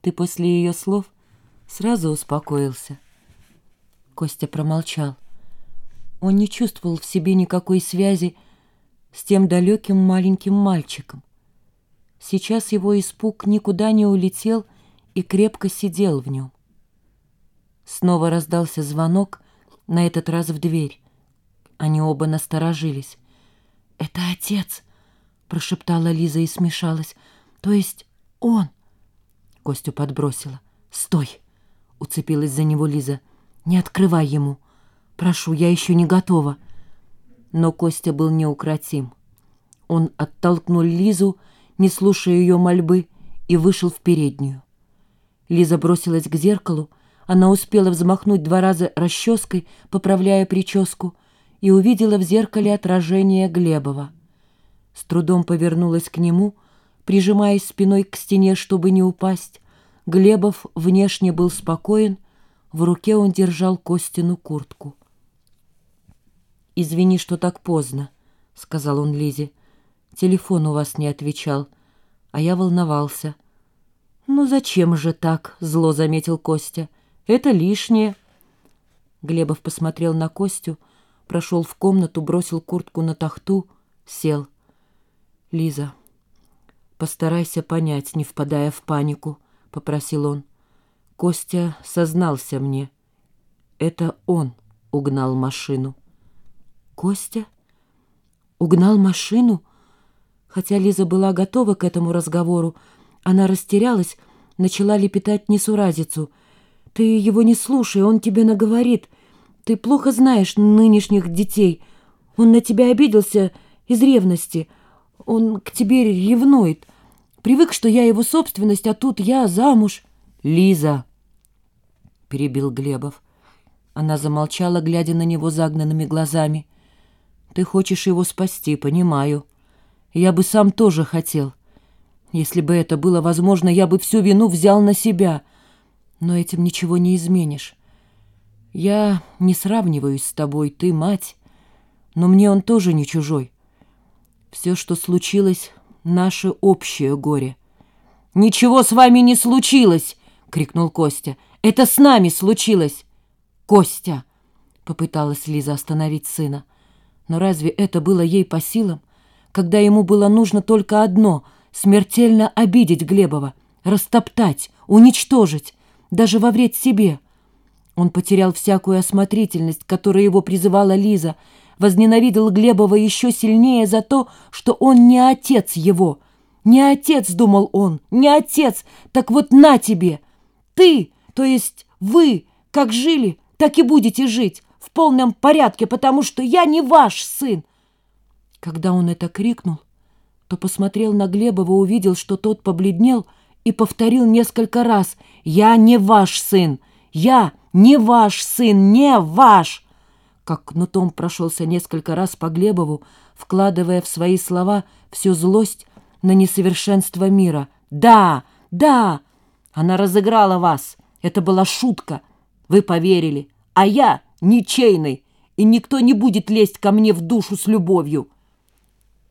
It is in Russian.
Ты после ее слов сразу успокоился. Костя промолчал. Он не чувствовал в себе никакой связи с тем далеким маленьким мальчиком. Сейчас его испуг никуда не улетел и крепко сидел в нем. Снова раздался звонок, на этот раз в дверь. Они оба насторожились. «Это отец!» — прошептала Лиза и смешалась. «То есть он?» Костю подбросила. «Стой!» — уцепилась за него Лиза. «Не открывай ему! Прошу, я еще не готова!» Но Костя был неукротим. Он оттолкнул Лизу, не слушая ее мольбы, и вышел в переднюю. Лиза бросилась к зеркалу, она успела взмахнуть два раза расческой, поправляя прическу, и увидела в зеркале отражение Глебова. С трудом повернулась к нему, прижимаясь спиной к стене, чтобы не упасть. Глебов внешне был спокоен, в руке он держал Костину куртку. «Извини, что так поздно», — сказал он Лизе. «Телефон у вас не отвечал, а я волновался». «Ну зачем же так?» — зло заметил Костя. «Это лишнее». Глебов посмотрел на Костю, прошел в комнату, бросил куртку на тахту, сел. «Лиза, постарайся понять, не впадая в панику», — попросил он. Костя сознался мне. Это он угнал машину. Костя? Угнал машину? Хотя Лиза была готова к этому разговору, она растерялась, начала лепетать несуразицу. «Ты его не слушай, он тебе наговорит. Ты плохо знаешь нынешних детей. Он на тебя обиделся из ревности. Он к тебе ревнует. Привык, что я его собственность, а тут я замуж». «Лиза!» — перебил Глебов. Она замолчала, глядя на него загнанными глазами. Ты хочешь его спасти, понимаю. Я бы сам тоже хотел. Если бы это было возможно, я бы всю вину взял на себя. Но этим ничего не изменишь. Я не сравниваюсь с тобой, ты мать, но мне он тоже не чужой. Все, что случилось, наше общее горе. «Ничего с вами не случилось!» — крикнул Костя. «Это с нами случилось!» «Костя!» — попыталась Лиза остановить сына. Но разве это было ей по силам, когда ему было нужно только одно — смертельно обидеть Глебова, растоптать, уничтожить, даже во вред себе? Он потерял всякую осмотрительность, которой его призывала Лиза, возненавидел Глебова еще сильнее за то, что он не отец его. Не отец, думал он, не отец, так вот на тебе. Ты, то есть вы, как жили, так и будете жить в полном порядке, потому что я не ваш сын. Когда он это крикнул, то посмотрел на Глебова, увидел, что тот побледнел и повторил несколько раз «Я не ваш сын! Я не ваш сын! Не ваш!» Как кнутом прошелся несколько раз по Глебову, вкладывая в свои слова всю злость на несовершенство мира. «Да! Да! Она разыграла вас! Это была шутка! Вы поверили! А я ничейный, и никто не будет лезть ко мне в душу с любовью.